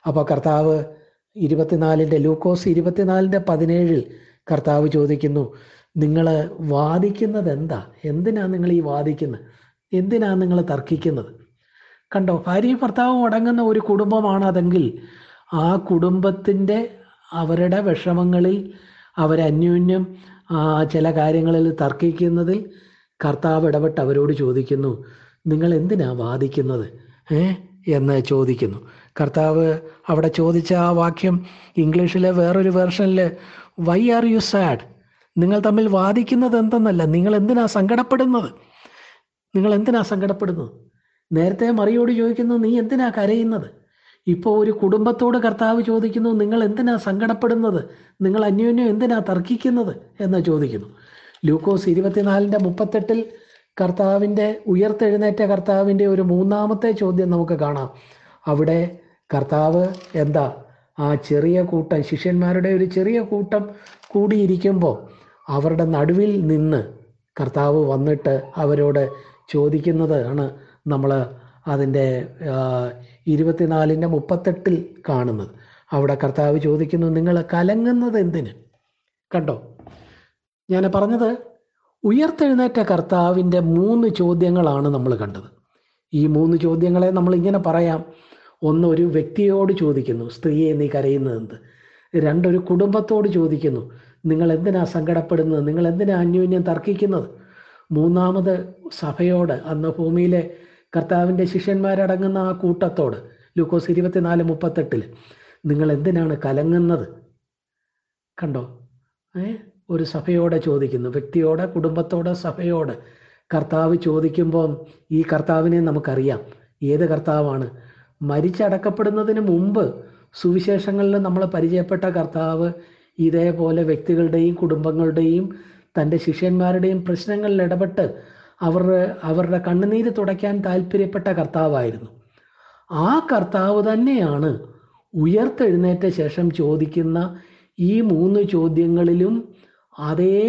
അപ്പോൾ കർത്താവ് ഇരുപത്തിനാലിന്റെ ലൂക്കോസ് ഇരുപത്തിനാലിന്റെ പതിനേഴിൽ കർത്താവ് ചോദിക്കുന്നു നിങ്ങൾ വാദിക്കുന്നത് എന്താ എന്തിനാണ് നിങ്ങൾ ഈ വാദിക്കുന്നത് എന്തിനാണ് നിങ്ങൾ തർക്കിക്കുന്നത്? കണ്ടോ ഭാര്യയും ഭർത്താവും അടങ്ങുന്ന ഒരു കുടുംബമാണ് അതെങ്കിൽ ആ കുടുംബത്തിന്റെ അവരുടെ വിഷമങ്ങളിൽ അവരന്യോന്യം ചില കാര്യങ്ങളിൽ തർക്കിക്കുന്നതിൽ കർത്താവ് ഇടപെട്ട് അവരോട് ചോദിക്കുന്നു നിങ്ങൾ എന്തിനാ വാദിക്കുന്നത്? ഏ? എന്ന് ചോദിക്കുന്നു. കർത്താവ് അവിടെ ചോദിച്ച ആ വാക്യം ഇംഗ്ലീഷിലെ വേറൊരു വേർഷനിൽ വൈ ആർ യു സാഡ് നിങ്ങൾ തമ്മിൽ വാദിക്കുന്നത് എന്തെന്നല്ല നിങ്ങൾ എന്തിനാ സങ്കടപ്പെടുന്നത്? നിങ്ങൾ എന്തിനാ സങ്കടപ്പെടുന്നത്? നേരത്തെ മറിയോട് ചോദിക്കുന്നു നീ എന്തിനാ കരയുന്നത്? ഇപ്പോൾ ഒരു കുടുംബത്തോട് കർത്താവ് ചോദിക്കുന്നു നിങ്ങൾ എന്തിനാ സങ്കടപ്പെടുന്നത്? നിങ്ങൾ അന്യോന്യം എന്തിനാ തർക്കിക്കുന്നത്? എന്ന് ചോദിക്കുന്നു. ലൂക്കോസ് ഇരുപത്തിനാലിന്റെ മുപ്പത്തെട്ടിൽ കർത്താവിന്റെ ഉയർത്തെഴുന്നേറ്റ കർത്താവിന്റെ ഒരു മൂന്നാമത്തെ ചോദ്യം നമുക്ക് കാണാം. അവിടെ കർത്താവ് എന്താ? ആ ചെറിയ കൂട്ടം ശിഷ്യന്മാരുടെ ഒരു ചെറിയ കൂട്ടം കൂടിയിരിക്കുമ്പോൾ അവരുടെ നടുവിൽ നിന്ന് കർത്താവ് വന്നിട്ട് അവരോട് ചോദിക്കുന്നത് ആണ് നമ്മൾ അതിന്റെ ഇരുപത്തിനാലിന്റെ മുപ്പത്തെട്ടിൽ കാണുന്നത്. അവിടെ കർത്താവ് ചോദിക്കുന്നു നിങ്ങൾ കലങ്ങുന്നത് എന്തിന്? കണ്ടോ? ഞാൻ പറഞ്ഞത് ഉയർത്തെഴുന്നേറ്റ കർത്താവിന്റെ മൂന്ന് ചോദ്യങ്ങളാണ് നമ്മൾ കണ്ടത്. ഈ മൂന്ന് ചോദ്യങ്ങളെ നമ്മൾ ഇങ്ങനെ പറയാം. ഒന്ന് ഒരു വ്യക്തിയോട് ചോദിക്കുന്നു സ്ത്രീയെ നീ കരയുന്നത് രണ്ടൊരു കുടുംബത്തോട് ചോദിക്കുന്നു നിങ്ങൾ എന്തിനാ സങ്കടപ്പെടുന്നത്? നിങ്ങൾ എന്തിനാ അന്യോന്യം തർക്കിക്കുന്നത്? മൂന്നാമത് സഭയോട് അന്ന് ഭൂമിയിലെ കർത്താവിന്റെ ശിഷ്യന്മാരടങ്ങുന്ന ആ കൂട്ടത്തോട് ലൂക്കോസ് ഇരുപത്തിനാല് മുപ്പത്തെട്ടിൽ നിങ്ങൾ എന്തിനാണ് കലങ്ങുന്നത്? കണ്ടോ? ഏ? ഒരു സഭയോടെ ചോദിക്കുന്നു വ്യക്തിയോടെ കുടുംബത്തോടെ സഭയോട് കർത്താവ് ചോദിക്കുമ്പോൾ ഈ കർത്താവിനെ നമുക്കറിയാം. ഏത് കർത്താവാണ്? മരിച്ചടക്കപ്പെടുന്നതിന് മുമ്പ് സുവിശേഷങ്ങളിൽ നമ്മൾ പരിചയപ്പെട്ട കർത്താവ് ഇതേപോലെ വ്യക്തികളുടെയും കുടുംബങ്ങളുടെയും തന്റെ ശിഷ്യന്മാരുടെയും പ്രശ്നങ്ങളിൽ ഇടപെട്ട് അവർ അവരുടെ കണ്ണുനീര് തുടയ്ക്കാൻ താല്പര്യപ്പെട്ട കർത്താവായിരുന്നു. ആ കർത്താവ് തന്നെയാണ് ഉയർത്തെഴുന്നേറ്റ ശേഷം ചോദിക്കുന്ന ഈ മൂന്ന് ചോദ്യങ്ങളിലും അതേ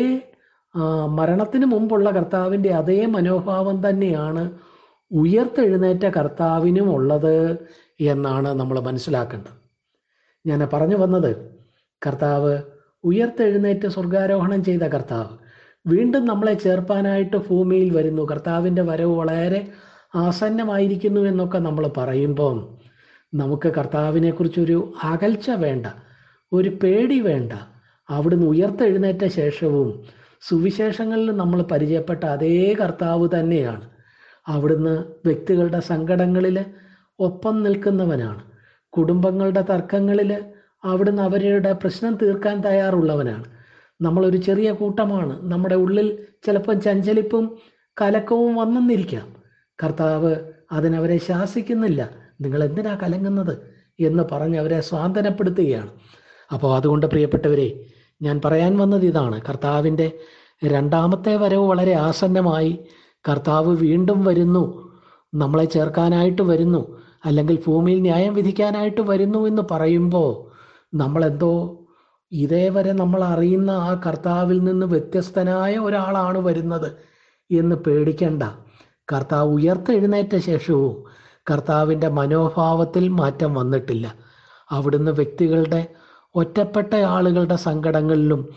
മരണത്തിന് മുമ്പുള്ള കർത്താവിന്റെ അതേ മനോഭാവം തന്നെയാണ് ഉയർത്തെഴുന്നേറ്റ കർത്താവിനും ഉള്ളത് എന്നാണ് നമ്മൾ മനസ്സിലാക്കേണ്ടത്. ഞാൻ പറഞ്ഞു വന്നത് കർത്താവ് ഉയർത്തെഴുന്നേറ്റ് സ്വർഗാരോഹണം ചെയ്ത കർത്താവ്. വീണ്ടും നമ്മളെ ചേർപ്പാനായിട്ട് ഭൂമിയിൽ വരുന്നു. കർത്താവിന്റെ വരവ് വളരെ ആസന്നമായിരിക്കുന്നു എന്നൊക്കെ നമ്മൾ പറയുമ്പോൾ നമുക്ക് കർത്താവിനെ കുറിച്ചൊരു അകൽച്ച വേണ്ട ഒരു പേടി വേണ്ട. അവിടുന്ന് ഉയർത്തെഴുന്നേറ്റ ശേഷവും സുവിശേഷങ്ങളിൽ നമ്മൾ പരിചയപ്പെട്ട അതേ കർത്താവ് തന്നെയാണ്. അവിടുന്ന് വ്യക്തികളുടെ സങ്കടങ്ങളിൽ ഒപ്പം നിൽക്കുന്നവനാണ്. കുടുംബങ്ങളുടെ തർക്കങ്ങളിൽ അവിടുന്ന് അവരുടെ പ്രശ്നം തീർക്കാൻ തയ്യാറുള്ളവനാണ്. നമ്മളൊരു ചെറിയ കൂട്ടമാണ്. നമ്മുടെ ഉള്ളിൽ ചിലപ്പോൾ ചഞ്ചലിപ്പും കലക്കവും വന്നെന്നിരിക്കാം. കർത്താവ് അതിനവരെ ശാസിക്കുന്നില്ല. നിങ്ങൾ എന്തിനാ കലങ്ങുന്നത് എന്ന് പറഞ്ഞ് അവരെ സ്വാന്തനപ്പെടുത്തുകയാണ്. അപ്പോൾ അതുകൊണ്ട് പ്രിയപ്പെട്ടവരെ ഞാൻ പറയാൻ വന്നത് ഇതാണ്. കർത്താവിന്റെ രണ്ടാമത്തെ വരവ് വളരെ ആസന്നമായി കർത്താവ് വീണ്ടും വരുന്നു. നമ്മളെ ചേർക്കാനായിട്ട് വരുന്നു. അല്ലെങ്കിൽ ഭൂമിയിൽ ന്യായം വിധിക്കാനായിട്ട് വരുന്നു എന്ന് പറയുമ്പോൾ നമ്മളെന്തോ ഇതേവരെ നമ്മൾ അറിയുന്ന ആ കർത്താവിൽ നിന്ന് വ്യത്യസ്തനായ ഒരാളാണ് വരുന്നത് എന്ന് പേടിക്കണ്ട. കർത്താവ് ഉയർത്തെഴുന്നേറ്റ ശേഷവും കർത്താവിന്റെ മനോഭാവത്തിൽ മാറ്റം വന്നിട്ടില്ല. അവിടുന്ന് വ്യക്തികളുടെ ഒറ്റപ്പെട്ട ആളുകളുടെ സങ്കടങ്ങളിലും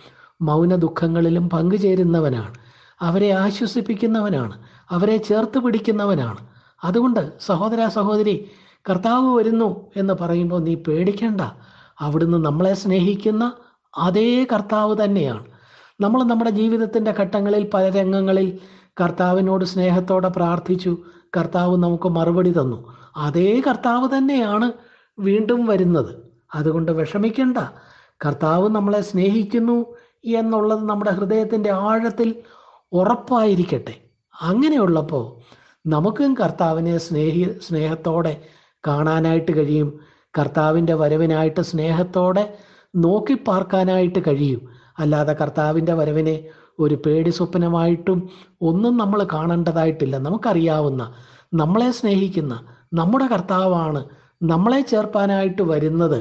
മൗന ദുഃഖങ്ങളിലും പങ്കുചേരുന്നവനാണ്. അവരെ ആശ്വസിപ്പിക്കുന്നവനാണ് അവരെ ചേർത്ത് പിടിക്കുന്നവനാണ്. അതുകൊണ്ട് സഹോദര സഹോദരി കർത്താവ് വരുന്നു എന്ന് പറയുമ്പോൾ നീ പേടിക്കണ്ട. അവിടുന്ന് നമ്മളെ സ്നേഹിക്കുന്ന അതേ കർത്താവ് തന്നെയാണ്. നമ്മൾ നമ്മുടെ ജീവിതത്തിന്റെ ഘട്ടങ്ങളിൽ പല രംഗങ്ങളിൽ കർത്താവിനോട് സ്നേഹത്തോടെ പ്രാർത്ഥിച്ചു. കർത്താവ് നമുക്ക് മറുപടി തന്നു. അതേ കർത്താവ് തന്നെയാണ് വീണ്ടും വരുന്നത്. അതുകൊണ്ട് വിഷമിക്കണ്ട. കർത്താവ് നമ്മളെ സ്നേഹിക്കുന്നു എന്നുള്ളത് നമ്മുടെ ഹൃദയത്തിന്റെ ആഴത്തിൽ ഉറപ്പായിരിക്കട്ടെ. അങ്ങനെയുള്ളപ്പോൾ നമുക്കും കർത്താവിനെ സ്നേഹി സ്നേഹത്തോടെ കാണാനായിട്ട് കഴിയും. കർത്താവിന്റെ വരവിനായിട്ട് സ്നേഹത്തോടെ നോക്കി പാർക്കാനായിട്ട് കഴിയും. അല്ലാതെ കർത്താവിന്റെ വരവിനെ ഒരു പേടി സ്വപ്നമായിട്ടും ഒന്നും നമ്മൾ കാണേണ്ടതായിട്ടില്ല. നമുക്കറിയാവുന്ന നമ്മളെ സ്നേഹിക്കുന്ന നമ്മുടെ കർത്താവാണ് നമ്മളെ ചേർപ്പാനായിട്ട് വരുന്നത്.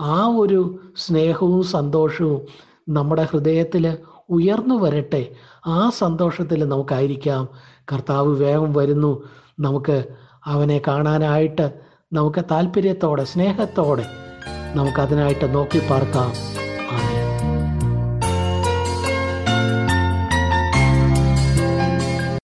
ആ ഒരു സ്നേഹവും സന്തോഷവും നമ്മുടെ ഹൃദയത്തിൽ ഉയർന്നു വരട്ടെ. ആ സന്തോഷത്തിൽ നമുക്കായിരിക്കാം. കർത്താവ് വേഗം വരുന്നു. നമുക്ക് അവനെ കാണാനായിട്ട് നമുക്ക് താല്പര്യത്തോടെ സ്നേഹത്തോടെ നമുക്കതിനായിട്ട് നോക്കി പാർക്കാം.